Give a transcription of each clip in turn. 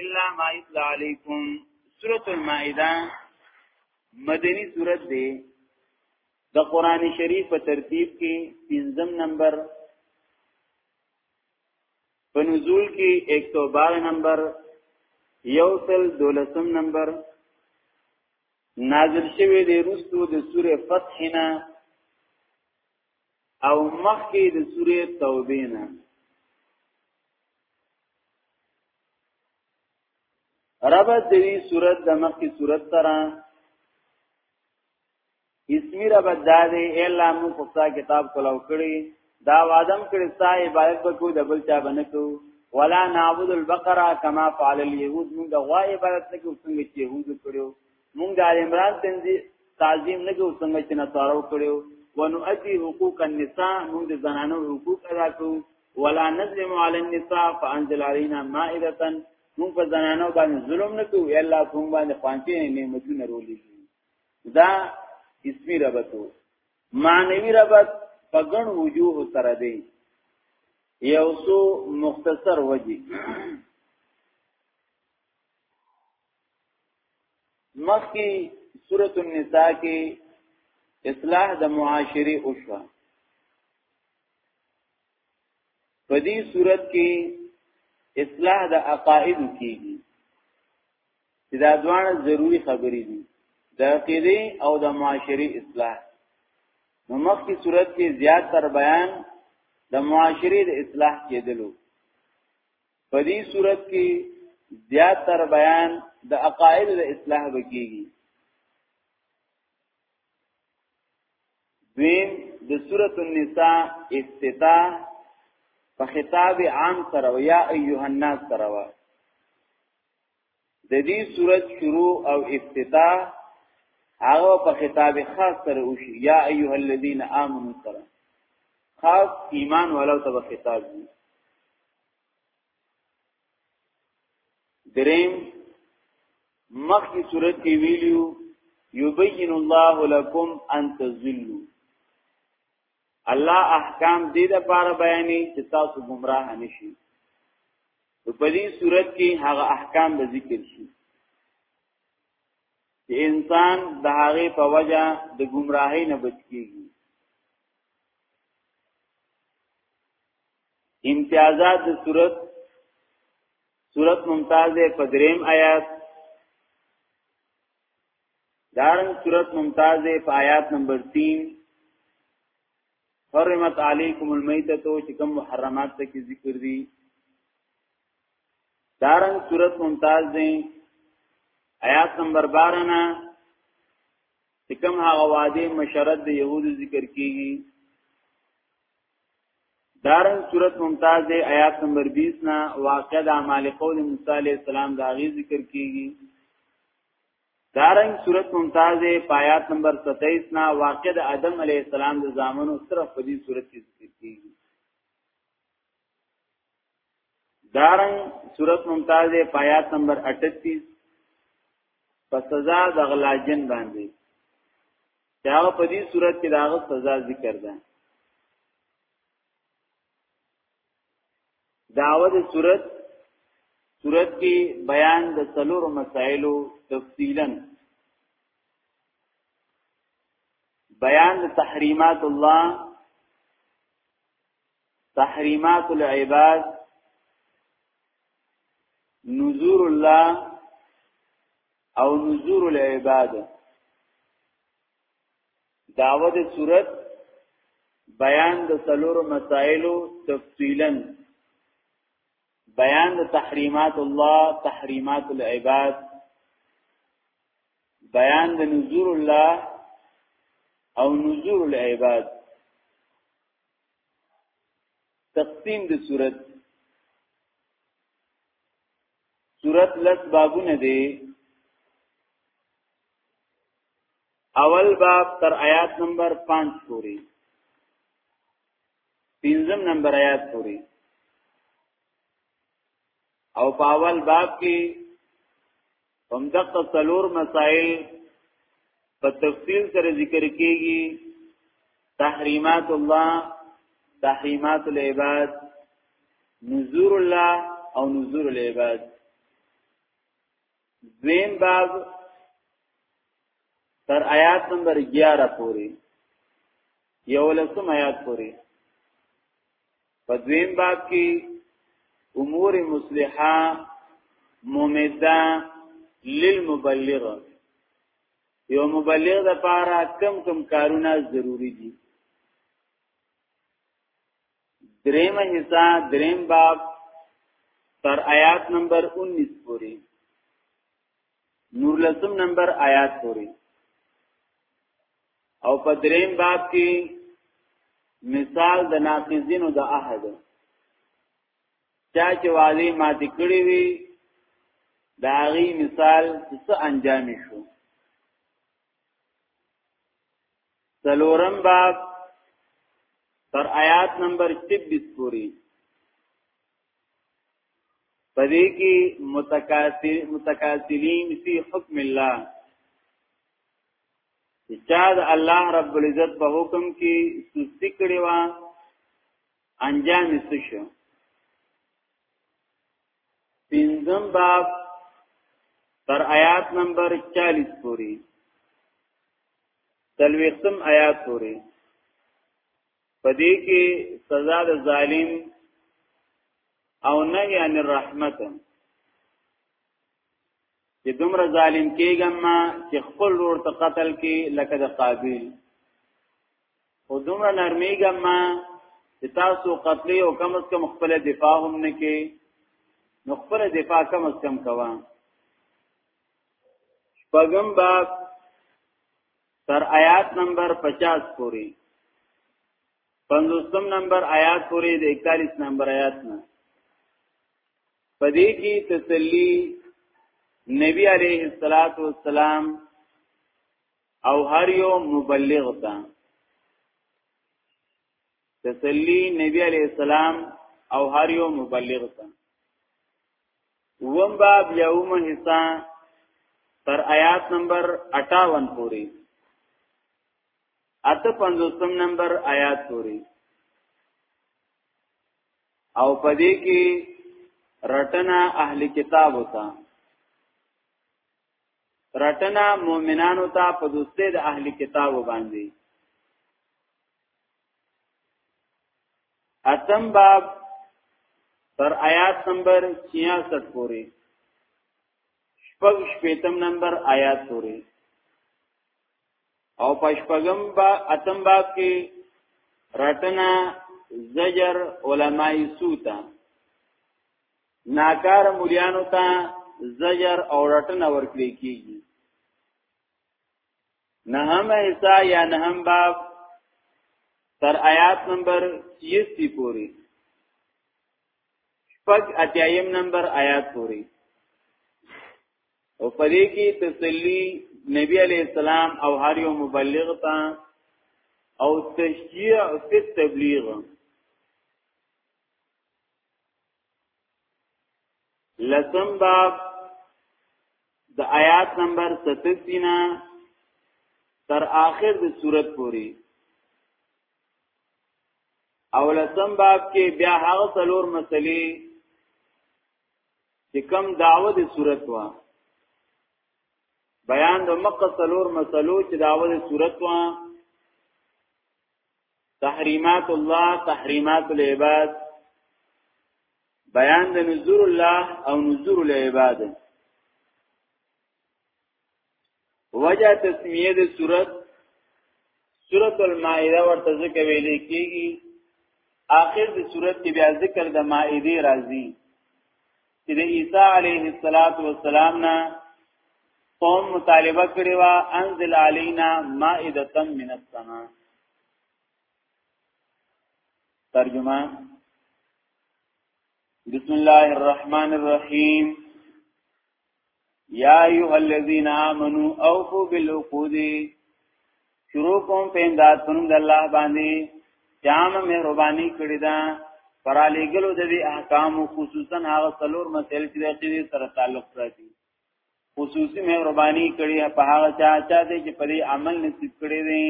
الا ما يتلى عليكم سوره المائده مدني سوره ده د قران شریف په ترتیب کې پنځم نمبر په نزول کې 112 نمبر یوصل دولسم نمبر نازل شوی دی رستو د سوره فتح نه او مخکې د سوره توبه نه ربط دوی صورت د مخی صورت سره اسمی ربط دا دی الا مو خصا کتاب کلاو کړی دا وادم کړی ستا عبادت وکړو د بل چا باندې کو ولا نعبد البقره کما فعل اليهود موږ غوا عبادت نه کوو څنګه چې يهود کړو مونږ د آل عمران تنظیم تعظیم نه کوو څنګه چې نصارو کړو ونؤدي حقوق النساء مونږ د زنانو حقوق ادا کوو ولا نظلم علی النساء فانزل علينا مائده مونږ په زنانو باندې ظلم نه کوو یا الله کوم باندې خوانچې نعمتونه رولې دا اسمی ربطو معنوی ربط په ګڼ وجوه سره دی یو څو مختصر وجه مخکې سورۃ النساء کې اصلاح د معاشره او شوا په دې صورت کې اصلاح د عقاید کیږي چې دا دوانه ضروری خبرې دي د عقیده او د معاشري اصلاح نو مخکې صورت کې زیات تر بیان د معاشري د اصلاح کېدلو په دې صورت کې زیات تر بیان د عقاید د اصلاح وکیږي دویم د سورۃ النساء افتتاح په خطاب عام سره یا ایها الناس سره و د دې سورۃ شروع او افتتاح هغه په خطاب خاص سره وشي یا ایها الذین آمنوا سره خاص ایمان ولو ته خطاب دی دریم مخی صورت کی ویلیو یبین الله لکم ان تذلوا الله احکام دې د پاره بیانې چې تاسو گمراه نشئ نو په دې صورت کې هغه احکام به ذکر شي چې انسان د هغه په وجه د گمراهۍ نه بچ کیږي امتیازات د صورت صورت ممتاز په دریم آیات دارن صورت ممتاز په آیات نمبر 3 حرمت علیکم المیتۃ چې کوم محرمات ته کې ذکر دي دارن صورت ممتاز دی آیات نمبر 12 نه چې کوم هغه وعده مشرد د يهودو ذکر کیږي دارن صورت ممتاز دی آیات نمبر 20 نا واقع د اعمال قول موسی علیہ السلام دا غی ذکر کیږي دارن صورت ممتاز دی آیات نمبر 27 نا واقع د آدم علیہ السلام د زامنو صرف په دې صورت کې ذکر کیږي دارنګ صورت ممتاز پایات نمبر 38 په سزا د غلاجن باندې دا په دې صورت کې داغه سزا ذکر ده داوود صورت صورت کې بیان د څلور مسائلو تفصیلا بیان د تحریمات الله تحریمات العباد نذور الله او نذور العباد داوود صورت بیان د سلور مسائلو تفصیلا بیان د تحریمات الله تحریمات العباد بیان د نذور الله او نذور العباد تقسیم د صورت صورت لس بابونه دی اول باب تر آیات نمبر 5 پوری پنځم نمبر آیات پوری او په اول باب کې هم دغه څلور مسائل په تفصیل سره ذکر کیږي تحریمات الله تحریمات العباد نذور الله او نذور العباد دویم باب تر آیات نمبر 11 پورې یو لسم آیات پورې په دویم باب کې امور مصلحه ممده للمبلغ یو مبلغ د پاره کم کم کارونه ضروری دي دریم حصہ دریم باب تر آیات نمبر 19 پورې نور لسم نمبر آیات پوری او په دریم باب کې مثال د ناقضینو د عهد چا چې والی مات کړی وي دا غي مثال څه انجام شو سلورم باب تر آیات نمبر 26 پوری پدې کې متکاسل متکاسلین فی حکم الله چا د الله رب العزت په حکم کې سستی کړی و انجام یې شو پنځم باب تر آیات نمبر 40 پورې تلويختم آیات پورې په دې کې سزا د ظالم او نهي عن الرحمت چې دومره ظالم کېږم ما چې خپل ور ته قتل کې لکه د قابل او دومره نرمېږم ما چې تاسو قتلې او کم از کم خپل دفاع هم نه کې نو خپل دفاع کم از کم کوه شپږم باب تر آیات نمبر 50 پوری 50 نمبر آیات پوری د 41 نمبر آیات نه پدې کې تسلی نبی علیه الصلاۃ والسلام او هر یو مبلغ ته تسلی نبی علیہ السلام او هر یو مبلغ ته وم باب یوم حصہ تر آیات نمبر 58 پوری اته پنځوسم نمبر آیات پوری او پدې کې رټنا اهل کتاب وتا رټنا مؤمنانو ته په دوستۍ د اهل کتاب باندې اتم باب تر آیات نمبر 66 پورې شپږ شپیتم نمبر آیات پورې او پښپغم با اتم باب کې رټنا زجر علماي سوتا ناکار مليانو ته زجر او رټنا ورکړي کیږي نهم حصہ یا نهم باب تر آیات نمبر 30 پوری شپږ اتیایم نمبر آیات پوری او پدې کې تسلی نبی علی السلام او هر یو مبلغ ته او تشجیع فی تبلیغ لسم باب د آیات نمبر 87 نه تر آخر د صورت پوری او لسم باب کې بیا هغه څلور مسلې چې کم داوه د صورت وا بیان د مقه څلور مسلو چې داوه د صورت وا تحریمات الله تحریمات العباد بیان د نذور الله او نذور العباد وجه تسمیه د صورت سورۃ المائده ورته ځکه ویل کیږي آخر د صورت کې بیا ذکر د مائده راځي چې د عیسی علیه السلام نه قوم مطالبه کړې و انزل علینا مائده من السماء ترجمه بسم الله الرحمن الرحیم یا ایها الذین آمنو اوفوا بالعقود شروع کوم په امداد پنوم د الله باندې جام مهرباني کړی دا پر علی ګلو د احکام خصوصا هغه څلور مسائل چې د عقیده سره تعلق لري خصوصي مهرباني کړی په هغه چا چا دې چې پرې عمل نصیب کړی دی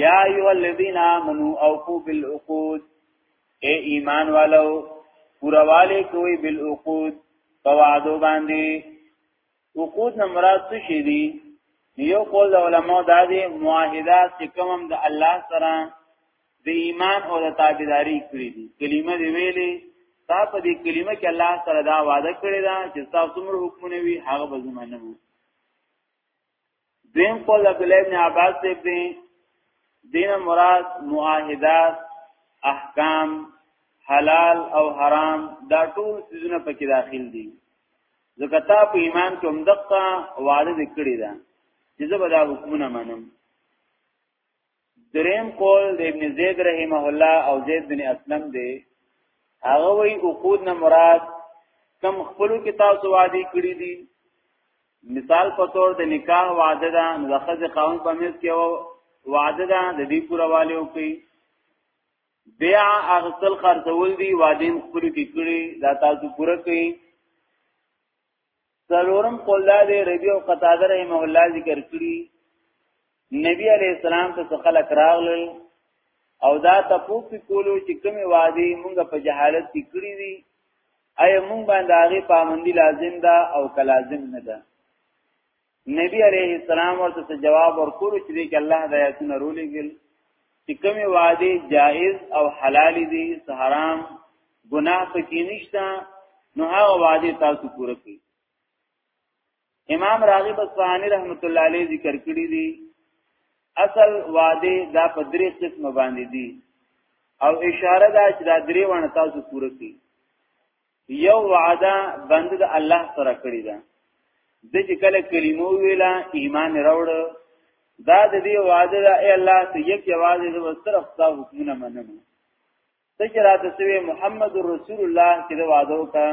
یا ایو الذین آمنو اوفو بالعقود اے ایمان والو پورواله کوي بالعقود په وعدو باندې عقود نه مراد څه شي دي یو قول علماء دا دي معاهده چې کوم د الله سره د ایمان او د تابعداري کړې دي کلمه دی ویلې تا په دې کلمه کې الله سره دا وعده کړې ده چې تاسو څومره حکمونه وي هغه به زمانه وو دین قول عبد الله ابن عباس دی دین مراد معاهدات احکام حلال او حرام دا ټول سيزونه پکې داخل دي ځکه تا په ایمان کې هم دقه وعده کړی ده چې زه به دا حکمونه منم دریم قول د ابن زید رحمه الله او زید بن اسلم دی هغه وی عقود نه مراد کم خپل کې تاسو وادي کړی دي مثال په تور د نکاح وعده ده نو د خځه قانون په مېز کې وعده ده د دې پوره والي او کوي بیا اغسل خرڅول دي وادي خپل کې کړی دا تاسو پوره کوي څلورم قول دا دی ربیع او قتاده رحمه الله ذکر کړی نبی علی السلام ته خلق راغلل او دا تاسو په کولو چې کومه وادي مونږ په جهالت کې کړی دي اي مونږ باندې هغه پابندي لازم ده او کلازم نه ده نبی علیه السلام ورته جواب ورکول چې دی کې الله د آیاتونو رولېګل چې کومې وعده جائز او حلال دي حرام ګناه پکې نشته نو هغه وعده تاسو پوره کړئ امام راغب اصفهانی رحمت الله علیه ذکر کړی دی اصل وعده دا په درې قسم باندې دي او اشاره دا چې دا درې وانه تاسو پوره کړئ یو وعده بند د الله سره کړی ده د چې کله کلمو ویلا ایمان راوړ دا د دې وعده ده ای الله ته یک یوازې د وسره خدا حکمونه منم ته چې راته سوی محمد رسول الله چې د وعده وکړه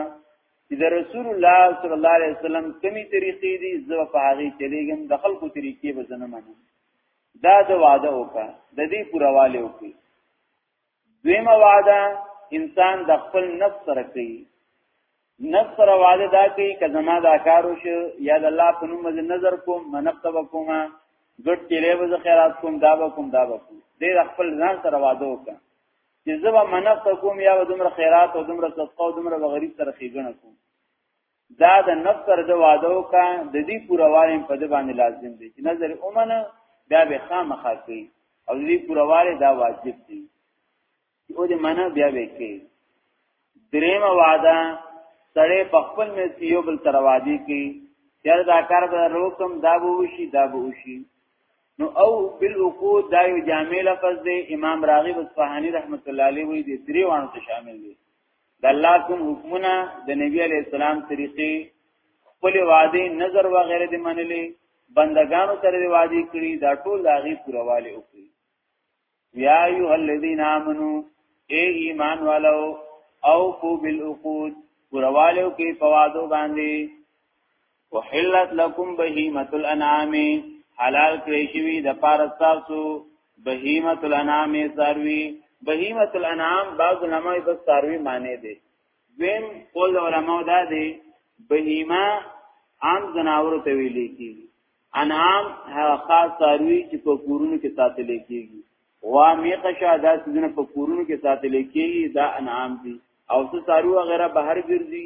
چې د رسول الله صلی الله علیه وسلم کمی طریقې دي زو په هغه چلیږم د خلکو طریقې به زنه منم دا د وعده وکړه د دې پورواله وکړي دویمه وعده انسان د خپل نفس سره کوي نفس سره وعده دا کوي که زما دا کار وشو یا د الله په نوم باندې نظر کوم منقته وکوم ګډ چیرې به خیرات کوم دا به کوم دا به کوم دې خپل ځان سره وعده وکړه چې زه به منقته کوم یا دومره خیرات او دومره صدقه او دومره غریب سره خېګنه کوم دا د نفس سره د وعده وکا د دې پوروالي په د باندې لازم دي چې نظر اومنه بیا به خامخا کوي او دې پوروالي دا واجب دي او دې معنا بیا به کوي دریم وعده سړې په خپل مې یو بل تر وادي کې چر دا کار به روکم دا به وشي دا به وشي نو او بالعقود دا یو جامع لفظ دی امام راغب اصفهانی رحمت الله علیه وی دې درې وانه شامل دي د الله کوم حکمونه د نبی علی السلام طریقې خپل وعده نظر و غیره دې منلې بندگانو سره دې وعده کړی دا ټول لاغي پرواله وکړي یا ایه الذین آمنو اے ایمان والو او کو بالعقود پرواله کې فوادو باندې وحلت لكم بهيمه الانعام حلال کړی شوی د پاره تاسو بهیمه الانعام ساروی بهیمه الانعام بعض علماء په ساروی معنی دي ویم قول علماء دا دي بهیمه عام جناور ته ویل کیږي انعام هغه خاص ساروی چې په کورونو کې ساتل کیږي وا میقه شاده چې په کورونو کې ساتل کیږي دا انعام دي او څه سارو غیره بهر ګرځي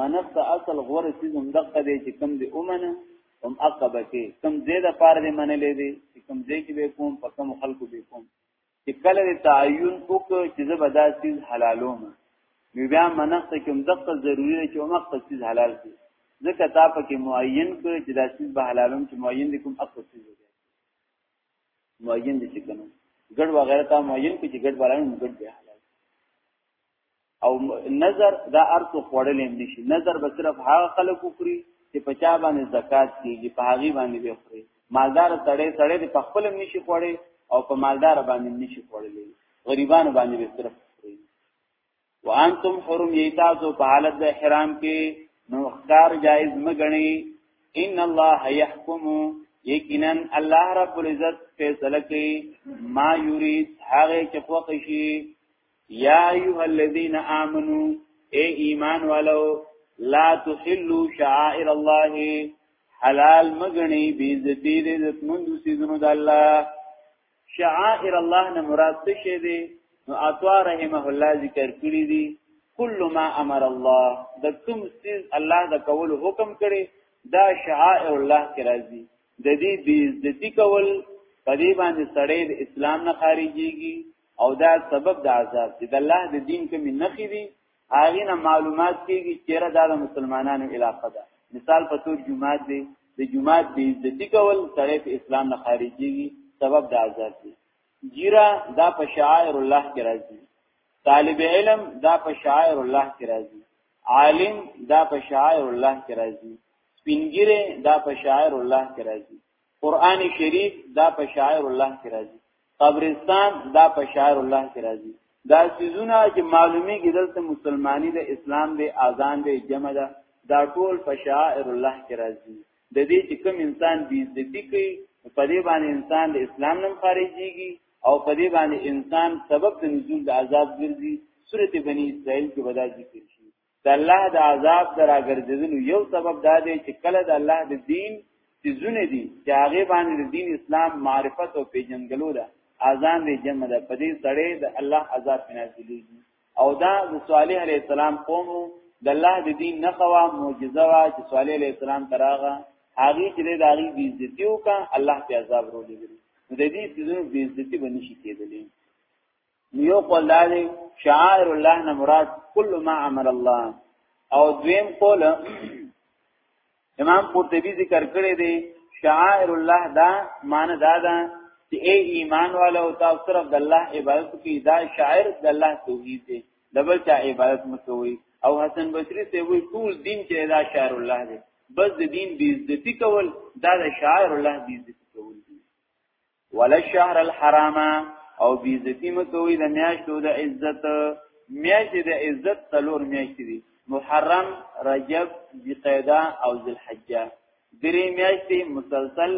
منف د اصل غوره چیز هم دقه دی چې کم دی اومنه هم عقبه کې کم زیاده پار دی منلې دی چې کم زی کې به کوم په کم خلکو به کوم چې کله د تعین وک چې زه به دا چیز حلالوم نو بیا منښت کوم دغه ضروری دی چې مخ ته چیز حلال شي ځکه تا په کې معین کړ چې دا چیز به حلالوم چې معین دي کوم اصل چیز دی معین دي چې کنه ګډ وغیرہ تا معین کړ چې ګډ بلانه ګډ بیا او نظر دا ارث خوړل هم نشي نظر به صرف هغه خلک وکړي چې په چا باندې زکات کیږي په هغه باندې به خوري مالدار سړی سړی د خپل هم نشي خوړي او په مالدار باندې نشي خوړلې غریبان باندې به صرف خوري وانتم حرم یتازو په حالت د احرام کې نو اختیار جایز مګنی ان الله يحكم یقینا الله رب العزت فیصله کوي ما یرید هغه چې خوښ شي یا ایها الذین آمنو اے ایمان والو لا تحلوا شعائر الله حلال مګنی بیزتی دې زموږ سيزونو د الله شعائر الله نه مراد څه شی دی نو اطوا رحمه الله ذکر کړی دی کل ما امر الله د کوم سیز الله د کول حکم کړي دا شعائر الله کې راځي د دې بیزتی کول په دې باندې سړی د اسلام نه خارجيږي او دا سبب د عذاب دی د الله د دین کې نخې دي هغه نه معلومات کیږي چې را د مسلمانانو علاقه ده مثال په تور جمعات دی د جمعات به عزت کول طرف اسلام نه خارجيږي سبب د عذاب دی جیرا دا په شاعر الله کې راځي طالب علم دا په شاعر الله کې راځي عالم دا په شاعر الله کې راځي سپینګره دا په شاعر الله کې راځي قران شریف دا په شاعر الله کې راځي قبرستان دا په شاعر الله کې راځي دا سيزونه چې معلومي کې دلته مسلمانۍ د اسلام د اذان د جمع ده دا ټول په شاعر الله کې راځي د دې چې کوم انسان بي عزتي کوي په دې باندې انسان د اسلام نم خارجيږي او په دې باندې انسان سبب د نزول د عذاب ګرځي سورته بني اسرائیل کې ودا ذکر د الله د عذاب درا ګرځیدلو یو سبب دا دی چې کله د الله د دین چې زونه دي چې هغه باندې د دین اسلام معرفت او پیژندګلو ده اذان دې جمع ده په دې سړې د الله عذاب نازلېږي او دا د صالح علی السلام قوم د الله د دین نه خوا معجزه وا چې صالح علی السلام تراغه هغه چې د هغه بي عزتي وکړه الله په عذاب ورولېږي د دې سيزونو بي عزتي بنشي کېدلې یو قول دا دی شعائر الله نه مراد کل ما امر الله او دویم قول امام قرطبی ذکر کړی دی شعائر الله دا معنی دا ده چې ای ایمان والا او تاسو صرف د الله عبادت کی دا شاعر د الله توحید دی دبل چا عبادت مکوئ او حسن بصری ته وی ټول دین چې دا شاعر الله دی بس د دین بی عزتی کول دا د شاعر الله بی عزتی ولا الشهر الحرام او بیزتی مکوی د میاشتو د عزت میاشت د عزت تلور میاشت دی محرم رجب ذقیده او ذلحجه درې میاشت مسلسل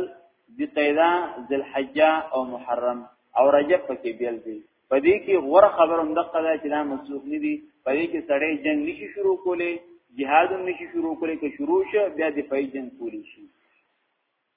ذقیده ذلحجه او محرم او رجب پکې بیل دی پدې کې غوړ خبروم د قضا چې دا مسلوخ نه دی پدې کې سړی جنگ نشي شروع کولې جهاد هم نشي شروع کولې که شروع شه بیا د پای جنگ کولی شي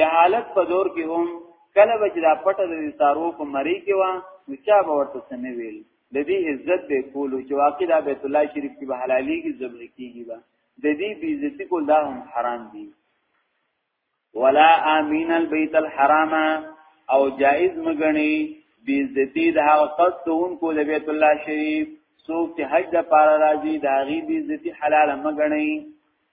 جهالت په دور کې هم کله به چې دا پټه د سارو په مری کې و نو چا به ورته سمې ویل د دې عزت به کولو چې واقع دا بیت الله شریف کې به حلالي کې ذبح کیږي با د دې بی عزتی کول دا هم حرام دي ولا امین البیت الحرام او جائز مګنی بی عزتی د هغه قصد کوونکو د بیت الله شریف څوک چې حج د پاره راځي دا غي بی عزتی حلال مګنی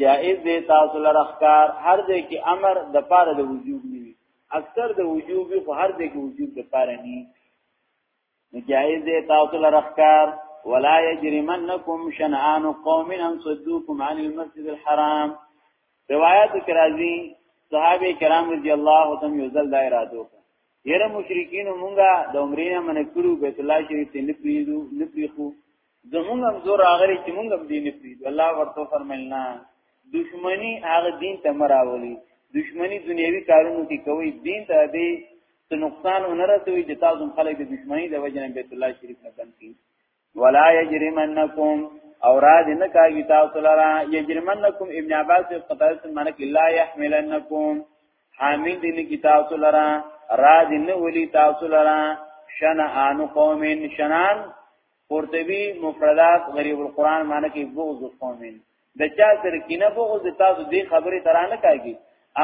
جائز دی تاسو لره ښکار هر ځای کې امر د پاره د وجوب نه وي اکثر د وجوب خو هر ځای کې وجوب د پاره نه وي جائز دی تاسو لره ښکار ولا یجرمنکم شنآن قوم ان صدوکم عن المسجد الحرام روایت کرازی صحابه کرام رضی الله عنهم یو ځل دا اراده وکړه یره مشرکین مونږه د عمرې نه منکرو بیت الله شریف ته نه پیږو نه پیخو زمونږ هم زور راغلی چې مونږ هم دین پریږدو الله ورته فرمایل نه دشمنی هغه دین ته مراولي دشمنی دنیوي کارونو کې کوي دین ته دی ته نقصان نه رسوي چې تاسو خلک د دشمنی د وجه نه بیت الله شریف نه بند کړي ولا یجرمنکم او را دې نه کوي تاسو لرا یجرمنکم ابن عباس قطعه سمانه کې لا یحملنکم حامل دې نه کی تاسو لرا را دې نه ولي تاسو لرا شنعان قوم شنان قرطبي مفردات غریب القرآن معنی کې بغض قومین د چا سره کینه بغض تاسو دې خبرې ترانه کوي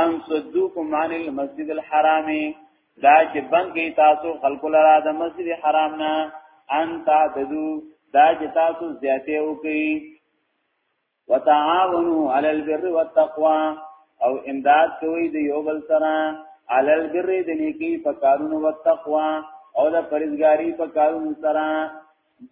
ان صدوکم عن المسجد الحرام دا چې بنګي تاسو خلق لرا د مسجد حرام نه ان تعددو دا چې تاسو زیاته وکي وتعاونوا علی البر والتقوا او امداد کوي د یو بل سره علی البر د نیکی په کارونو او تقوا او د پرېزګاری په کارونو سره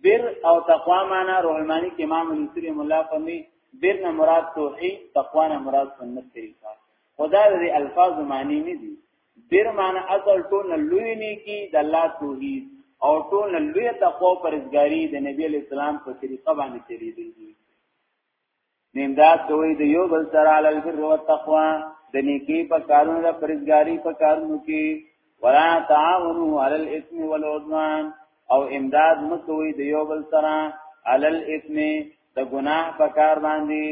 بر او تقوا معنا روحمانی کې امام نصری مولا فرمی بر نه مراد توحید تقوا نه مراد سنت طریقه خدا دې الفاظ معنی نه دي بیر معنی اصل ټول لوی نیکی د الله توحید او ټول لوی تقوا پرزګاری د نبی علی السلام په طریقه باندې چلیدل دي نیمداد دوی د یو بل سره علی البر و تقوا د نیکی په کارونو د پرزګاری په کارونو کې ولا تعاونوا علی الاثم والعدوان او امداد مکوي د یو بل سره علی الاثم د ګناه په کار باندې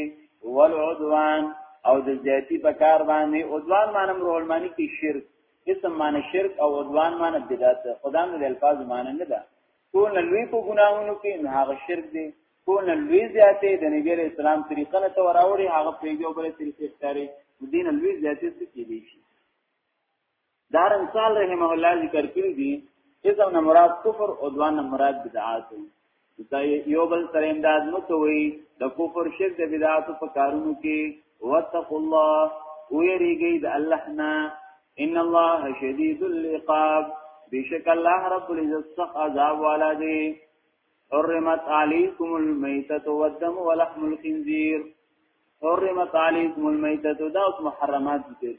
والعدوان او د زیاتی په کار باندې عدوان معنی مرول معنی کې شرک اسم معنی شرک او عدوان معنی بدعت خدام د الفاظ معنی نه ده ټول لوی په ګناهونو کې نه هغه شرک دی ټول لوی زیاتې د نبی عليه السلام طریقه نه توراوري هغه پیګو بل طریقې ستاره دین لوی زیاتې څه کې دي شي دارن سال رحمه الله ذکر کړی دی اذا نه مراد کفر او دوان نه مراد بدعات دا یو بل سره امداد نو کوي د کفر شرک د بدعات په کارونو کې واتقوا الله ويريږي د الله نه ان الله شديد العقاب بشک الله رب العزت سخ عذاب والا دی حرمت علیکم المیتۃ والدم ولحم الخنزیر حرمت علیکم المیتۃ دا اوس محرمات دي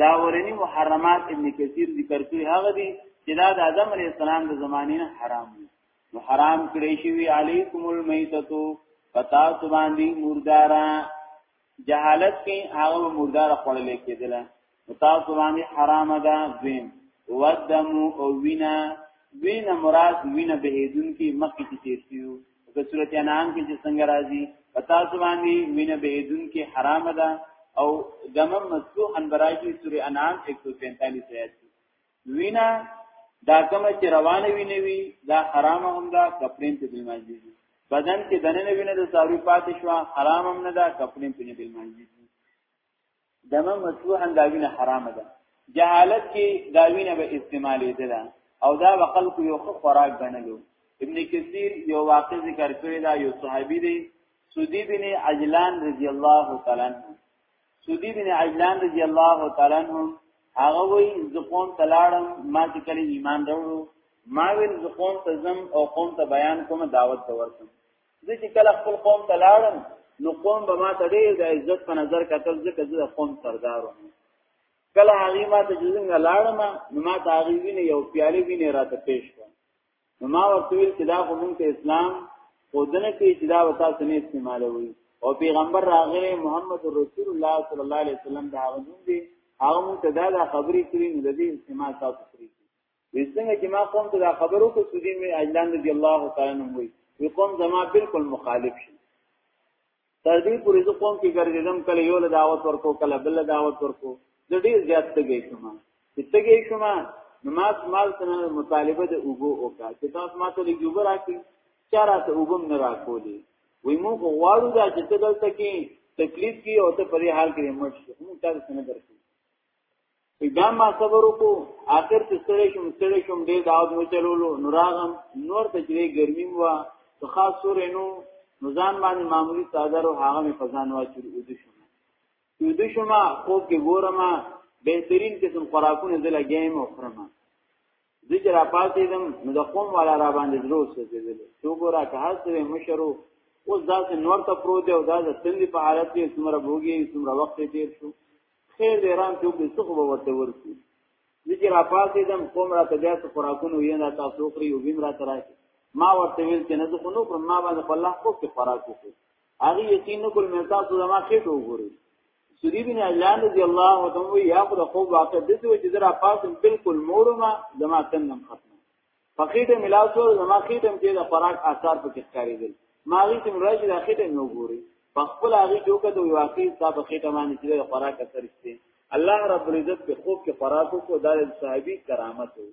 دا ورنی محرمات ابن کثیر ذکر کوي هغه دي چې دا د آدم علی السلام د زمانې نه حرام دي نو حرام کړی شوی علیکم المیتتو پتا تو باندې مردارا جهالت کې هغه مردار خړل کېدل پتا تو باندې حرام ده دویم ودم او وینا وینا مراد وینا بهیدون کې مخکې تیر شوی په سورته انعام کې چې څنګه راځي پتا ځواني وینه بهدون کې حرام ده او دمم مسلوح انبرای کې سورې انعام 145 آیات وینا دا کوم چې روانه ویني وي دا حرام هم ده کپرین ته دی ماجی بدن کې دنه وینه د ساروی پاتې شو حرام هم نه ده کپرین ته دی ماجی دمه مصلوحا دا وینه حرام ده جهالت کې دا وینه به استعمالې ده او دا به خلق یو خو خوراک بنلو ابن کثیر یو واقع ذکر کړی دا یو صحابي دی سودی بن عجلان رضی الله تعالی عنہ سودی بن عجلان رضی الله تعالی عنہ هغه وی زقوم تلاړم ما چې کلی ایمان راوړو ما ویل زقوم ته زم او قوم ته بیان کوم دعوت ورکوم زه چې کله خپل قوم ته لاړم نو قوم به ما ته ډېر د عزت په نظر کتل ځکه زه د قوم سردار وم کله هغه ما ته جزنګ لاړم نو ما ته هغه ویني یو پیاله ویني راته پیش کړ نو ما ورته ویل چې دا خو مونږ ته اسلام خودنه کې چې دا وتا سنې استعمالوي او پیغمبر راغلی محمد رسول الله صلی الله علیه وسلم دا غوږ دی هغه مونږ ته دا خبرې کړې نو د دې استعمال تاسو کړی وسنګ چې ما قوم ته دا خبرو کو سودی می اجلان رضی الله تعالی عنہ وی وی قوم زما بالکل مخالف شي تر دې پورې زه قوم کې ګرځیدم کله یو له دعوت ورکو کله بل له دعوت ورکو د ډیر زیات تګې شوم چې تګې شوم نو ما مال سره مطالبه د اوګو وکړه چې تاسو ما ته لږ اوبه راکړي چا راته اوبم نه راکولې وی مو غواړو دا چې دلته کې تکلیف کی او ته پرې حال کې مړ شې موږ تاسو نه درکو دا ما صبر وکړو اخر چې ستړی شوم ستړی شوم ډېر دا مو چلولو نو راغم نور ته چې ګرمي مو ته خاص سورې نو نو ځان باندې معمولی صادر او هغه مې فزان واچو او د شوم یو د شوم خوب کې ګورم بهترین قسم خوراکونه زله ګیم او خرمه زه چې را پاتېدم نو د قوم والا را باندې درو سوځېدل څو ګورا که هر څه مشرو اوس داسې نور ته پروت دی او دا د تندې په حالت کې څومره بوګي څومره وخت تیر شو خیر دی رام څوک دې څه خو به ورته ورکو زه چې را پاتېدم قوم را ته بیا څه خوراکونه یې نه تاسو خوري او بیم را ته راځي ما ورته ویل چې نه زه خو نو پر ما باندې په الله خو کې خوراک وکړي هغه یقین کول مې تاسو زما خېټه وګورئ سری بن عجلان رضی الله عنه وی یا خو د خوب واقع د دې چې درا پاسم بالکل مورما زما تنم ختم فقیده ملاسو زما خیتم کې د خوراک آثار په کې ښکاری دي ما غي تم راځي د خیته نو ګوري په خپل هغه کې وکړه د واقع صاحب خیته باندې چې د خوراک اثر شته الله رب العزت په خوب کې خوراک کو د صحابي کرامت وي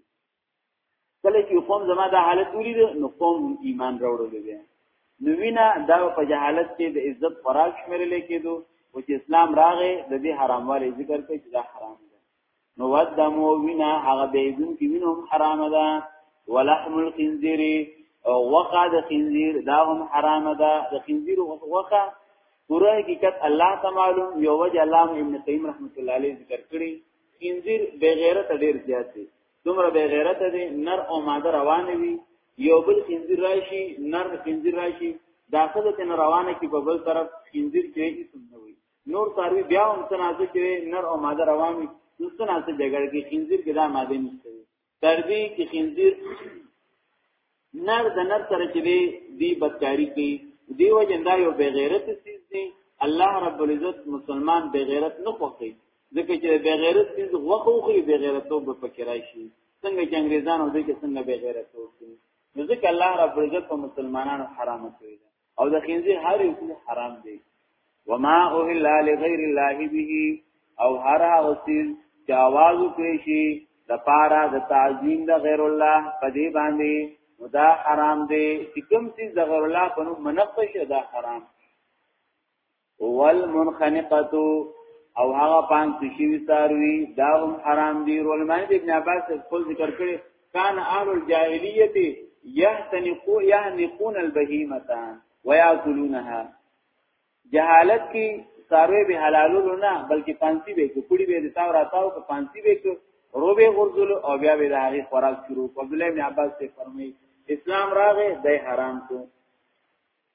کله چې قوم زما دا حالت ولید نو قوم هم ایمان راوړل دي نو وینا دا په جهالت کې د عزت فراغ شمیرل کېدو او چې اسلام راغې د دې حراموالي ذکر کوي چې دا حرام ده نو ود دمو وینا هغه به دین کې وینم حرام ده ولحم الخنزیر او وقع د خنزیر دا هم حرام ده د خنزیر وقع پوره حقیقت الله تعالی معلوم یو وجه الله ابن قیم رحمت الله علیه ذکر کړی خنزیر بغیرت ډیر زیات دی دومره به غیرت دي نر او ماده روان وي یو بل خنزیر راشي نر خنزیر راشي داخل ته روانه کی په بل طرف خنزیر کې هیڅ نه وي نور ساروی بیا هم تنازع کوي نر او ماده روان وي نو تنازع جګړه کې خنزیر کې دا ماده نشته تر دې چې خنزیر نر د نر سره چې دی دی بدکاری کوي دی وجه دا یو بغیرت سیز دی الله رب العزت مسلمان بغیرت نه خوښي ځکه چې بغیرت سیز غوخه وخی بغیرتو به پکې راشي څنګه چې انګریزانو دې کې څنګه بغیرتو کوي ځکه الله رب العزت په مسلمانانو حرام کړی او د خنزیر هر یو څه حرام دی وما اوهل لغیر الله به او هر هغه څه چې आवाज وکړي شي د پاره د تعظیم د غیر الله په دې باندې دا حرام دی چې کوم څه د غیر الله په نوم منقش دا حرام اول منخنقه او هغه پان تشوی ساروی دا هم حرام دی رول معنی ابن عباس خپل ذکر کړي کان اهل الجاهلیت یحتنقو یحنقون البهیمه ویاکلونها جهالت کی ساروی به حلالو نه بلکې پانسی به کوړي به د تاو راتاو په پانسی به کو روبه غرزل او بیا به د هغه خوراک شروع عبد الله بن عباس ته فرمایي اسلام راغې د حرام کو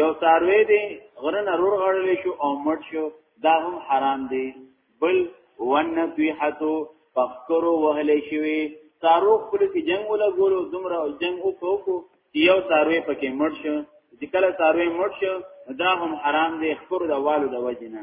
یو ساروی دی غره نه رور غړل شو او مړ شو دا هم حرام دی بل ونصیحتو فخرو وهل شوی سارو خپل کې جنگ ولا ګورو دومره جنگ او کوکو یو ساروی پکې مړ شو چې کله ساروی مړ شو دا هم حرام دی خور د والو د وجنه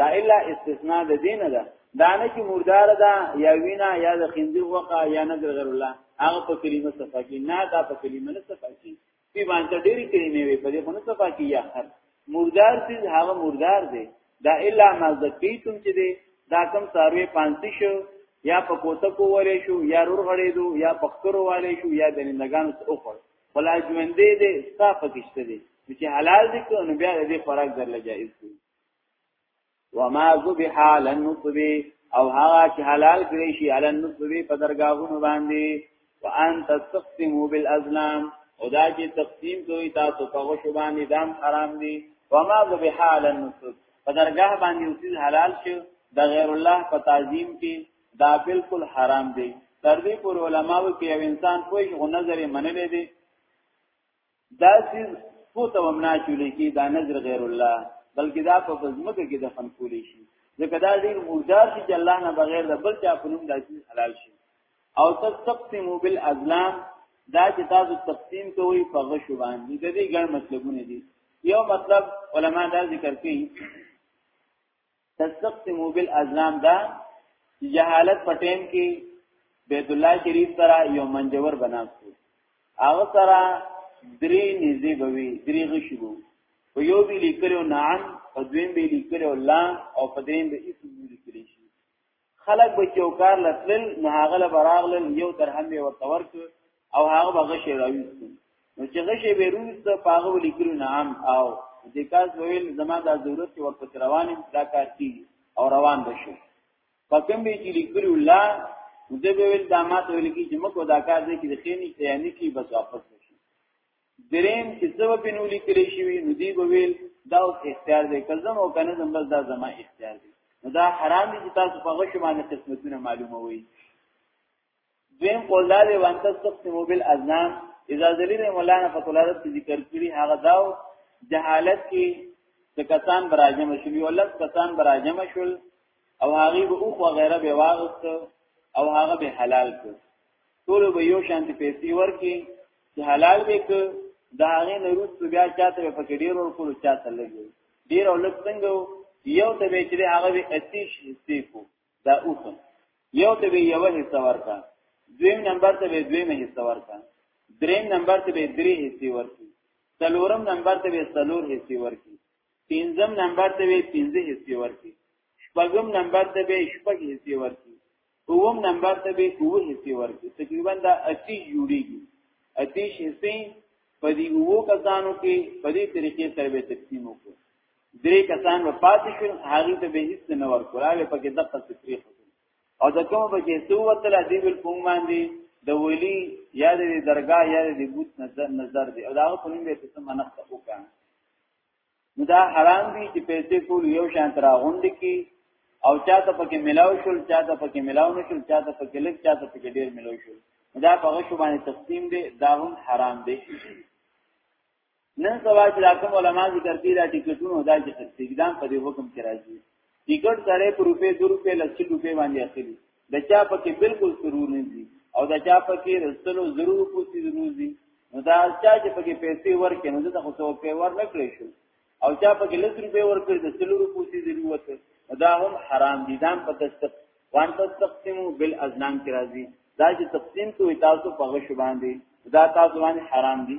دا الا استثناء د دین ده دا نه چې مردار ده یا وینا یا د خنزیر وقا یا نظر غیر الله هغه په کلمه صفاکی نه دا په کلمه نه صفاکی په باندې ډېری کلمې وي په دې خونه صفاکی یا هر مردار چې هغه مردار دی دا الا ما زکیتم چې دی دا کم ساروی پانسی شو یا په کوته کو ورې شو یا رور غړې دو یا پخترو والے شو یا د نندګانو څخه وخور ولا ژوندې دې صفه کېشته دي چې حلال دي کو نو بیا دې خوراک درل جایز دي وما ذبح على النصب او هغه چې حلال کړی شي على النصب په درگاهونو باندې وان تستقسموا بالازلام او دا چې تقسیم کوي تاسو په غوښو باندې دام حرام دي وما ذبح على النصب په درگاه باندې اوسې حلال شي د غیر الله په تعظیم کې دا بالکل حرام دی تر دې پور علماو کې یو انسان کوئی غو نظر منلې دي دا سیز پوته ومنا چولې کې دا نظر غیر الله بلکې دا په بزمکه کې دفن کولې شي ځکه دا ډیر مردار شي چې الله نه بغیر د بل چا په نوم دا سیز حلال شي او تقسمو بالازلام دا چې تاسو تقسیم کوي په غشو باندې د دې ګڼ مطلبونه دي یو مطلب علما دا ذکر کوي تستقسمو بالازلام دا جهالت په ټیم کې بیت الله شریف سره یو منجور بناستو هغه سره درې نږدې بوي درې غشي وو په یو به لیکلو نعم په دویم به لیکلو لا او په دیم به اسم لیکل شي خلک به چې وکړ لتل نه هغه له براغل یو درهم به ورته ورک او هغه به غشي راويست نو چې غشي به رويست پاغه ولیکلو نام او د کاس ویل زما د ضرورت چې ورپس روان دا کار کی او روان بشو پکم به چې لیکلو لا زه به ویل دا ماته ویل کی چې مکو دا کار دې کې د خېنی ته یعنی کی بس واپس دریم چې څه به په نولي کلی شي نو دی به ویل دا اوس اختیار دی که زم او کنه زم بس دا زما اختیار دی نو دا حرام دي چې تاسو په غوښه باندې قسمتونه معلومه وي دویم قول دا دی وانت تقسمو بالازلام اذا ذلیل مولانا فطلالت ذکر کړی هغه داو جهالت کې کسان براجم شول یو لک کسان براجم شول او هغه به اوخ وغیره به واغست او هغه به حلال کړ ټول به یو شانتي پیسې ورکي چې حلال به ک دا هغه نروس بیا چاته په کې ډیر ور کول چاته لګي ډیر ولک څنګه یو ته به چې هغه به اتیش حصے کو دا اوسم یو ته به یو حصہ ورکا دویم نمبر ته به دویم حصہ ورکا دریم نمبر ته به درې حصے ورکي څلورم نمبر ته به څلور حصے ورکي پنځم نمبر ته به پنځه حصے ورکي شپږم نمبر ته به شپږ حصے ورکي اوم نمبر ته به اوه حصے ورکړي تقریبا دا 80 جوړيږي 80 حصے په دې اوو کسانو کې په دې طریقې سره به تقسیم وکړو درې کسان په پاتې شو هغه ته به هیڅ نه ورکړل هغه په کې دقه تفریق او دا کوم به چې سو وتل دی بل کوم باندې د ولی یا د درگاه یا د بوت نظر نظر دی او دا په نوم به څه منښت وکړي نو دا حرام دي چې پیسې ټول یو شان تر غونډ کی او چاته پکې ملاو شول چاته پکې ملاو نشول چاته پکې لږ چاته پکې ډیر ملاو شول دا په غشو باندې تقسیم دي دا هم حرام دي نن سبا چې راکم علما ذکر کوي دا ټیکټونو دا چې تقسیم دام په دې حکم کې راځي ټیکټ سره په روپې 2 روپې لکه روپې باندې اخلي د چا په کې بالکل سرور نه دي او د چا په کې رسلو ضرور پوسی ضرور دي نو دا چا چې په کې پیسې ورکې نو ته خو څو په ور نه کړې شو او چا په کې لس روپې ورکې د سلور پوسی ضرورت دا هم حرام دي دام په تصدق وان تقسیمو بالازلام کې راځي دا چې تقسیم کوي تاسو په غش باندې دا تاسو باندې حرام دي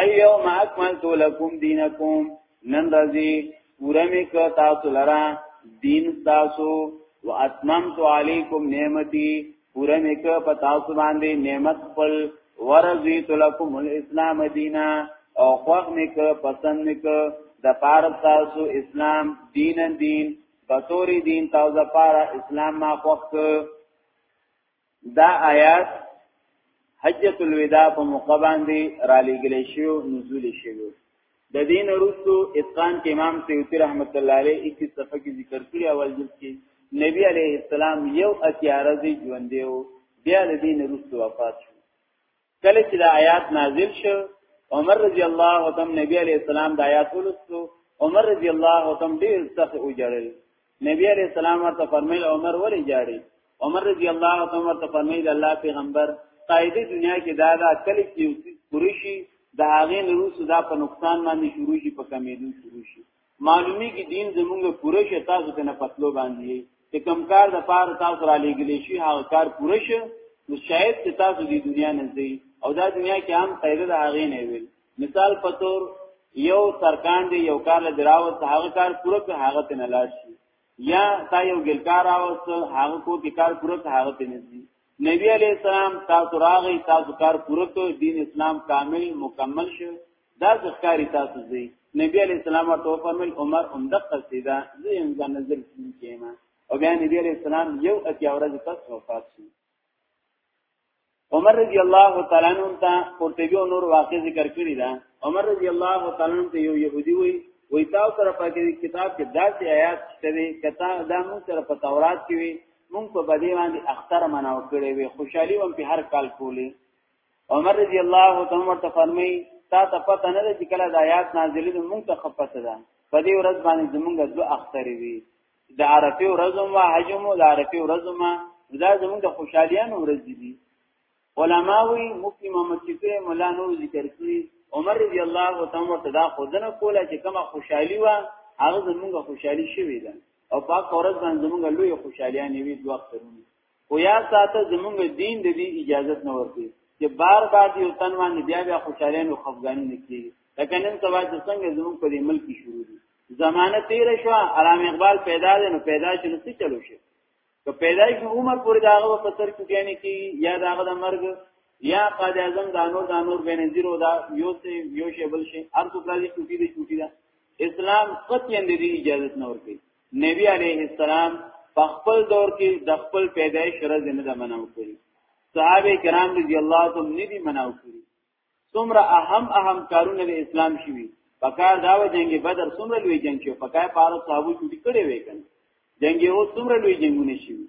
ایوم اکملت لکم دینکم نن رضی پورا می که تاسو لرا دین تاسو و اتممت علیکم نعمتی پورا می که په تاسو باندې نعمت خپل ورزیت لکم الاسلام دینا او خوخ می که پسند می که د پار تاسو اسلام دین دین بطوری دین تاسو د پار اسلام ما خوخ که دا آیات حجۃ الوداع په موقع باندې را لګل شو نزول شو د دین وروسته اسقان کې امام سیوطی رحمت الله علیه 21 صفحه کې ذکر کړی اول جلد کې نبی علیه السلام یو اتیارزي ژوندیو بیا د دین وروسته وفات شو کله چې دا آیات نازل شو عمر رضی الله عنه نبی علیہ السلام دا آیات ولستو عمر رضی الله عنه ډیر سخت وجړل نبی علیہ السلام ورته فرمایل عمر ولې جاړي عمر رضی الله عنه ورته فرمایل الله پیغمبر قاعده دنیا کې دا دا کله چې قریشی دا هغه نروس دا په نقصان باندې شروع شي په کمیدو شروع شي معلومی کی دین زمونږ پوره شه تاسو ته نه پتلو باندې چې کم کار د پاره تاسو را لګلې شي هغه کار پوره شه نو شاید چې تاسو د دنیا نه ځئ او دا دنیا کې هم پیدا د هغه نه وي مثال په تور یو سرکان دی یو کار له دراوه هغه کار پوره که هغه ته نه لاړ شي یا تا یو ګلکار راوست هغه کو کې کار پوره که هغه ته نه ځي نبی علی السلام تاسو راغی تاسو کار پوره کو دین اسلام کامل مکمل شو دا ځکاري تاسو زی نبی علی السلام ورته فرمایل عمر هم د قصیدا زی هم ځان نظر کیما او بیا نبی علی السلام یو اتیا ورځ پس وفات شو عمر رضی الله تعالی عنہ ته قرطبی نور واقع ذکر کړی دا عمر رضی الله تعالی عنہ ته یو يهودي وی وی تاسو سره په کتاب کې داسې آیات شته وی کته دا مون سره په تورات کې وی مونږ په بدی باندې اختر مناو کړی وی خوشحالي هم په هر کال کولې عمر رضی الله تعالی عنہ فرمای تا ته پته نه ده چې کله د آیات نازلې نو موږ ته خپته ده په دې ورځ باندې زمونږ دوه اخترې وي د عرفه ورځ او حجم د عرفه ورځ ما دا زمونږ د خوشحالیان ورځ دي علما وی مفتی محمد شفیع مولا نور ذکر کړی عمر رضی الله تعالی عنہ تدا خودنه کوله چې کومه خوشحالي و هغه زمونږ خوشحالي شوې ده او پاک اورز باندې زمونږ لوی خوشحالیان وي دوه اخترونه خو یا ساته زمونږ دین د دې اجازه نه ورکړي چې بار بار یو تن باندې بیا بیا خوشاله او خفګانی نه کیږي لکه نن سبا چې څنګه زمونږ په دې ملک کې شروع دي زمانه تیر شو آرام اقبال پیدا دی نو پیدا شي نو څه چلو شي که پیدا شي عمر پورې داغه په سر کې کېنه کې یا داغه د مرګ یا قاضي اعظم دا نور دا نور بین زیرو دا یو څه یو شی بل شي ارته پلازي چوټي دی چوټي دا اسلام قطعا دې اجازه نه ورکړي نبی علیه السلام په خپل دور کې د خپل پیدایش ورځ نه ده منو کړی صحابه کرام رضی الله عنهم نه دي منو کړی څومره اهم اهم کارونه د اسلام شوي پکار دا و جنگ بدر څومره لوی جنگ شو پکای پاره صحابه چوټي کړي وې کنه جنگ یو څومره لوی جنگونه شوي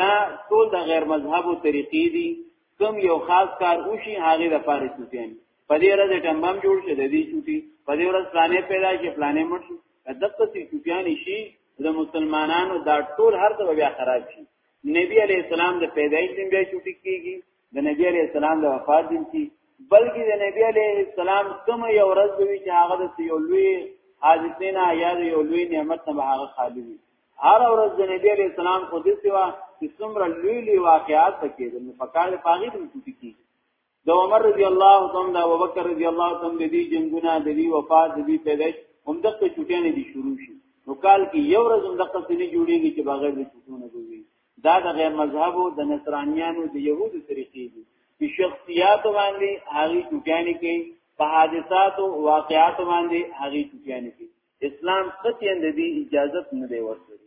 دا ټول د غیر مذهبو طریقې دي کوم یو خاص کار وشي هغه د پاره سوتین په دې ورځ ټمبم جوړ شي د دې چوټي په دې ورځ پلانې پیدا شي پلانې مړ شي دغه څه چوټیان شي د مسلمانانو دا ټول هر څه بیا خراب شي نبی علی السلام د پیدایش دین بیا چوټي کیږي د نبی علی السلام د وفات دین کی بلکې د نبی علی السلام کوم یو ورځ وی چې هغه د یو لوی حادثه نه یا د یو لوی نعمت نه هغه خالی وي هر ورځ د نبی علی السلام خو دې سوا چې څومره لوی لوی واقعات پکې د مفکر پاغي دې چوټي کیږي د عمر رضی الله عنه د ابوبکر رضی الله عنه د دې جنگونه د دې وفات د دې پیدائش هم د څه چټیاں نه دي شروع شي نو کال کې یو ورځ هم د قصې نه جوړیږي چې بغیر د چټونه جوړي دا د غیر مذهب او د نصرانیانو د يهودو طریقې دي چې شخصیات باندې هغه چټیاں نه کوي په حادثات او واقعات باندې هغه چټیاں نه کوي اسلام قطعا د دې اجازه نه دی ورکړي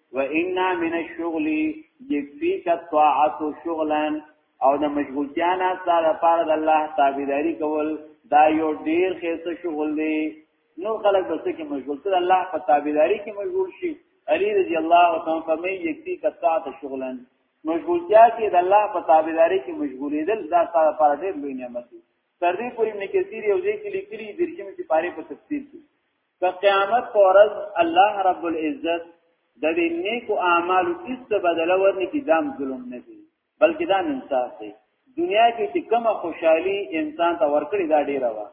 وإنا من الشغل يكفيك الطاعة شغلا او د مشغولتیا نه سره لپاره د الله تابعداري کول دا یو ډیر خیسه شغل دی نو خلک بس کې مشغول تر الله په تابعداري کې مشغول شي علی رضی الله تعالی فرمایي یکتی کثرت شغلا مشغولتیا کې د الله په تابعداري کې مشغولېدل دا سره لپاره ډیر لوی نعمت دی تر دې پورې ابن کثیر یو ځای کې لیکلي درجم کې پاره په تفسیر کې په قیامت پر ورځ الله رب العزت د دې نیکو اعمالو هیڅ بدله ورنه کی دام ظلم نه دی بلکې دا انصاف دی دنیا کې چې کومه خوشحالي انسان ته ورکړي دا ډیره وه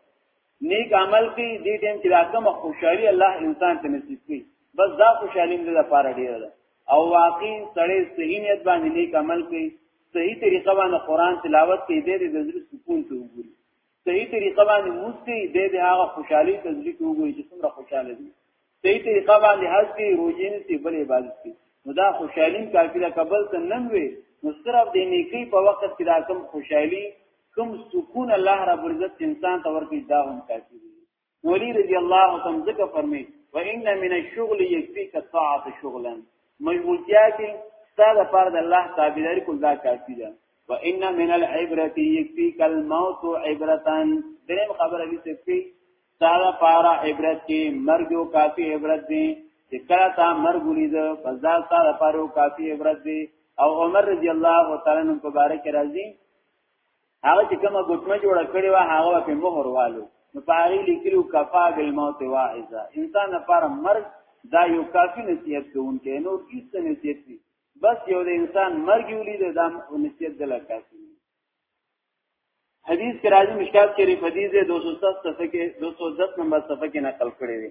نیک عمل کې دې ټیم کې دا کومه خوشحالي الله انسان ته نصیب کړي بس دا خوشحالي دې لپاره ډیره ده او واقعي سړی صحیح نیت باندې نیک عمل کوي صحیح طریقه باندې قران تلاوت کوي دې د زړه سکون ته وګوري صحیح طریقه باندې موسکی دې د هغه خوشحالي تذلیق وګوري چې څومره خوشاله دي صحیح طریقه باندې حج کې روزین سي بل عبادت کې نو دا خوشحالي کافی ده قبل ته نن وي نو صرف د نیکی په وخت کې دا کم خوشحالي کم سکون الله رب عزت انسان ته ورکړي دا هم کافی دي ولی رضی الله عنه ذکر فرمی و ان من الشغل یکفیک الطاعه شغلا مشغولتیا کې ستاسو پر د الله تابعداري کول دا کافی ده و ان من العبره یکفیک الموت عبره دریم خبره دې چې ستاسو پر عبرت کې مرګ یو کافی عبرت دی چې کله تا مرګ ولید پس دا ستاسو پر کافی عبرت دی او عمر رضی الله تعالی عنہ مبارک راضی هغه چې کومه ګوتمه جوړه کړې و هغه په مهر والو نو په هغه لیکلو کفا بالموت واعظا انسان لپاره مرګ دا یو کافی نصیحت کوونکی نو هیڅ نصیحت نه بس یو د انسان مرګ ولید دا نصیحت دل کافی حدیث کې راځي مشکات شریف حدیث 207 صفحه کې 210 نمبر صفحه کې نقل کړی دی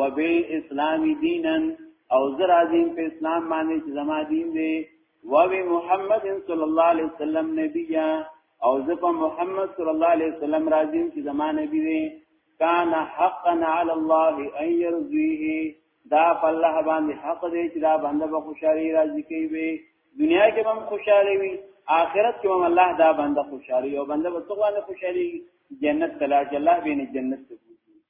وبالاسلام دینا او زر عظیم په اسلام باندې چې زما دین دی وبی محمد صلی الله علیه وسلم نبیا او زه په محمد صلی الله علیه وسلم راضیم چې زما نبی دی کان حقا علی الله ان يرضيه دا په الله باندې حق دی چې دا بنده به خوشحالي راضي کوي دنیا کې هم خوشحالي وي آخرت کې هم الله دا بنده خوشحالي او بنده به څنګه خوشحالي جنت تلاش الله به نه جنت ته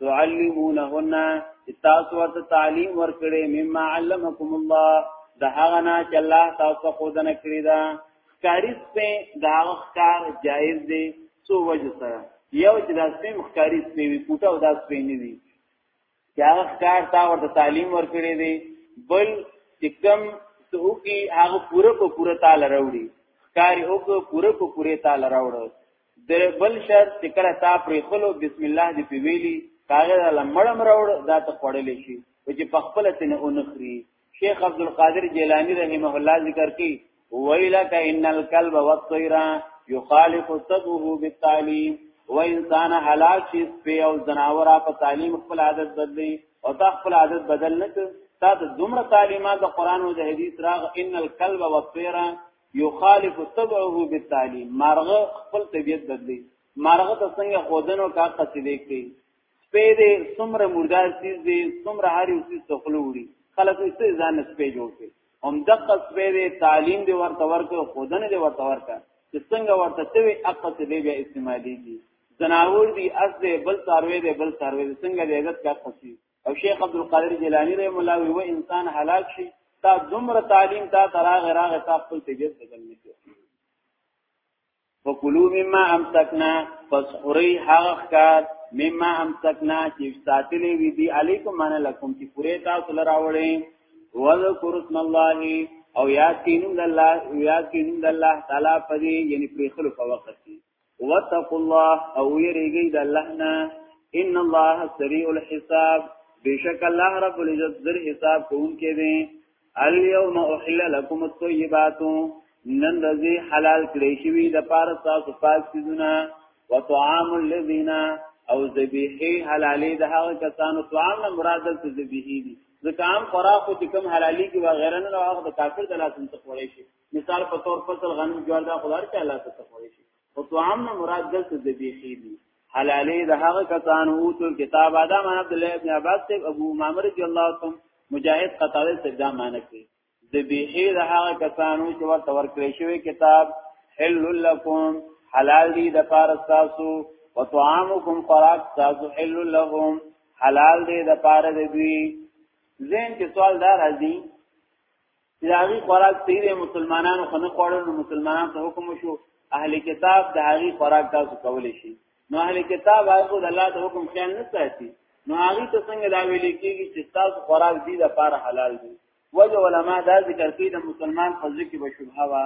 تعلمونهن تاسو ورته تعلیم ورکړي مما علمکم الله د هغه نه چې الله تاسو خو دنه کړی دا ښکاری سپه دا ښکار جایز دی سو وجه سره یو چې دا سپه ښکاری سپه وي کوټه او دا سپه نه وي چې هغه ښکار تا ورته تعلیم ورکړي دی بل چې کم څو کې هغه پوره په پوره تعالی راوړي ښکاری او پوره په پوره تعالی راوړي د بل شرط چې کله تا پرې خلو بسم الله دې په ویلي کاغه د لمړم راوړ دا ته پړلې شي چې په خپل تن اونخري شیخ عبد القادر جیلانی رحمه الله ذکر کوي ویلک ان الكلب والطير يخالف صدره بالتعليم وانسان هلاک شي په او زناور په تعلیم خپل عادت بدلی او تا خپل عادت بدل نه تا د دومره تعلیمات د قران او د حدیث راغ ان الكلب والطير یخالف طبعه بالتعلیم مارغه خپل طبیعت بدلی مارغه ته څنګه خودنو کا قصیدې کوي سپې دې څومره مردار چیز دې څومره هر یو چیز تخلو وړي خلک یې څه ځان سپې جوړ کړي هم دقه سپې دې تعلیم دې ورته ورکو خودنه دې ورته ورکا چې څنګه ورته توي اقه دې بیا استعمالي دي زناور دي اس دې بل ساروي دې بل ساروي څنګه دې عزت کا قصیدې او شیخ عبد القادر جیلانی رحم الله وی و انسان هلاک شي تا دومره تعلیم تا تراغه راغه تا خپل تجربه بدل نکړي فکلوا مما امسکنا فسخری هغه کار مما امسکنا چې ساتلې وی دی علیکم من لکم چې پوره تاسو لراوړې وذکر اسم الله او یاد کینم الله یاد کینم الله تعالی پدې یعنی پرې خلق وخت کې واتقوا الله او یریږي د الله نه ان الله سریع الحساب بشک الله رب العزت در حساب کوونکی دی الیوم احل لكم الطیبات نن رضی حلال کړی شوی د پاره تاسو پاک سيزونه وطعام الذين او ذبیحی حلالی د هغه کسانو طعام نه مراد د ذبیحی دي ځکه عام خوراک چې کوم حلالي کې وغیرہ نه هغه د کافر د لاسن څخه وړي شي مثال په تور فصل غنم جوار دا خدای ته الله ته تقوی شي او طعام نه مراد دلته د بیخي دي حلالې د هغه کسانو او تل کتاب ادم عبد الله ابن عباس ته ابو امام رضی الله عنه مجاهد قتاده ته دا معنی کوي د بیخي د هغه کسانو چې ورته ورکړی شوی کتاب حل لكم حلال دي د پار تاسو او طعامکم خوراک تاسو حل لهم حلال دي د پار د دوی زین کې سوال دار راځي چې د هغې خوراک صحیح دی مسلمانانو خو نه خوړل نو مسلمانان ته حکم وشو اهل کتاب د هغې خوراک تاسو کولی شي نو اهل کتاب هغه د الله د حکم خیال نه ساتي نو هغه ته څنګه دا ویل کېږي چې تاسو خوراک دي د پاره حلال دي وجه علما دا ذکر کوي د مسلمان په ځکه به شبهه وا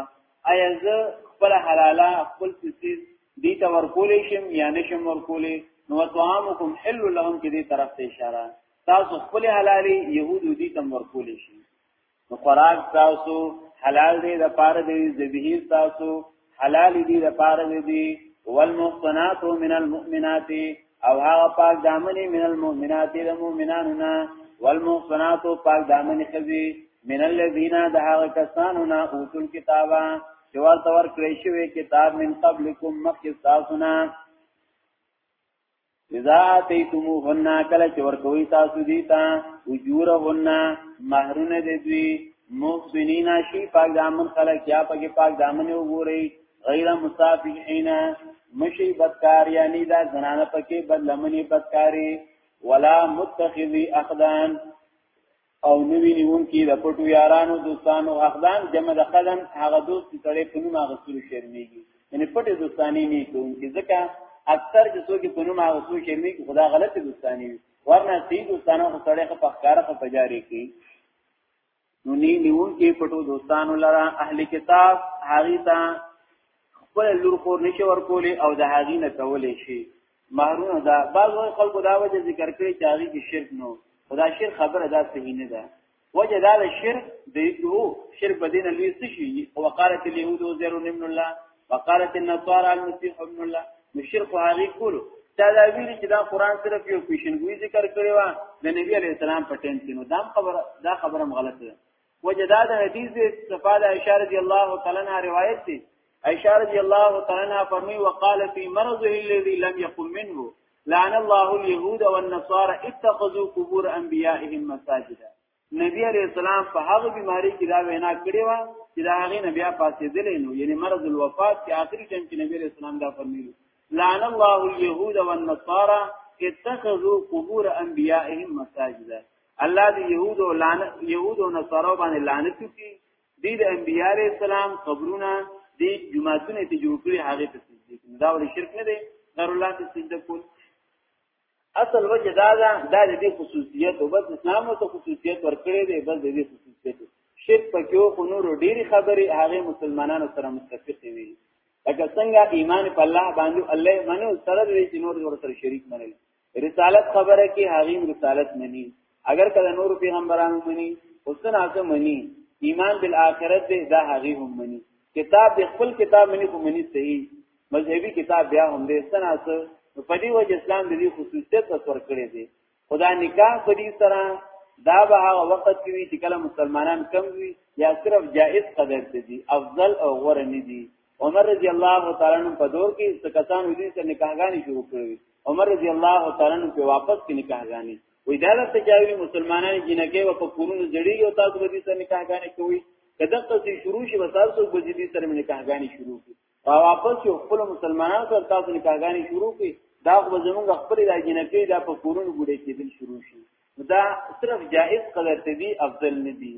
ایا زه خپل حلاله خپل سیس دي ته ورکولې شم یا نشم ورکولې نو طعامکم حل لهم کې دې طرف ته اشاره تاسو خپل حلالي يهودو دي تم ورکولې شي نو خوراک تاسو حلال دی د پاره دی ذبیح تاسو حلال دی د پاره دی والمحصنات من المؤمنات او هغه پاک دامنی من المؤمنات د مؤمنانو نه والمحصنات پاک دامنی خزی من الذين د هغه کسانو نه اوتل کتابا چې ورته ور کړی شوی کتاب من قبلکم مخکې تاسو نه اذا اتیتموهن کله چې ورکوي تاسو دي تا اجورهن مہرونه دي دوی محسنین شی پاک دامن خلق یا پاک پاک دامن وګوري غیر مصافحین مشی بدکار یعنی دا زنانه پکې بدلمنی بدکاری ولا متخذی اخدان او نوی نیون کی د پټو یارانو دوستانو اخدان جمع د قدم هغه دوست چې تړې په نوم هغه سور شرمېږي یعنی پټې دوستانی نه کوم چې ځکه اکثر چې څوک په نوم هغه سور شرمېږي خدا غلطه دوستانی وي ورنه سي دوستانو خو تړې په ښکارا په بجاري کې نو نی نیون کی پټو دوستانو لرا اهل کتاب هغه ته خپل لور خور نشي ورکولې او د هغه نه کولې شي مہرونه دا بعض خلکو دا وجه ذکر کړی چې هغه کې شرک نو خدا شرک خبره دا صحیح نه ده وجه دا د شرک د یو شرک بدین لوی څه شي او وقالت اليهود زر من الله وقالت النصارى المسيح ابن الله مشرک هغه کولو دا دا ویل چې دا قران صرف یو کوشنګوي ذکر کړی و د نبی علی السلام په ټیم کې نو دا خبره دا خبره غلطه ده وجدا د حدیث د صفاد عائشہ رضی الله تعالی عنها روایت دی عائشہ رضی الله تعالی عنها فرمی وقال فی مرضه الذي لم يقم منه لعن الله اليهود والنصارى اتخذوا قبور انبيائهم مساجدا نبی علیہ السلام په هغه بیماری کې دا وینا کړې و چې دا هغه نبی پاتې دلې نو یعنی مرض الوفات کې آخري ټیم کې نبی علیہ السلام دا فرمایلی لعن الله اليهود والنصارى اتخذوا قبور انبيائهم مساجدا الله دې يهود او لعنت يهود او نصارا باندې لعنت کوي دې د انبيار اسلام قبرونه دې جمعهونه ته جوړ کړی هغه ته سجده کوي دا ولې شرک نه دی غیر الله ته سجده کول اصل وجه دا ده دا د دې خصوصیت او بس اسلام ته خصوصیت ورکړي دی بس د دې خصوصیت شرک پکې او خو نور ډېری خبرې هغه مسلمانانو سره متفق وي لکه څنګه ایمان په الله باندې الله منو سره دې چې نور ور سره شریک منل رسالت خبره کې هغه رسالت مني اگر کله نور پیغمبرانو مني حسن هغه مني ایمان بالآخرت دې دا هغه هم مني کتاب دې خپل کتاب مني خو مني صحیح مذهبي کتاب بیا هم دې سن هغه په دې وجه اسلام دې خصوصیت ور کړی دی خدا نکاح په دې سره دا به هغه وخت کې وي چې کله مسلمانان کم وي یا صرف جائز قدر دي افضل او غوره نه دي عمر رضی الله تعالی عنہ په دور کې څه کسان ودي چې نکاحګانی شروع کړې عمر رضی الله تعالی عنہ په واپس کې نکاحګانی وی دا د تجاوی مسلمانانو جنکه و په کورونو جړی او تاسو به دې سره نکاح غانې کوي کله چې شروع شي به تاسو به دې سره نکاح غانې شروع کی او واپس یو خپل مسلمانانو سره تاسو نکاح غانې شروع کی دا خو زمونږ خپل د جنکه دا په کورونو ګډې کېدل شروع شي دا صرف جائز قدر ته دی افضل نه دی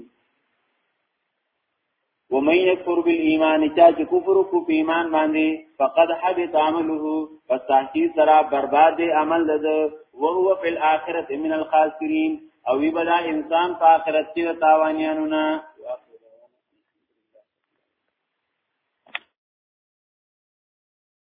ومن يكفر بالایمان چا چې کفر کو په ایمان باندې فقد حبط عمله پس تحقیق سره برباد دی عمل ده او هو فی الاخره من الخاسرین او وی بلا انسان په آخرت کې تاوانیانو نه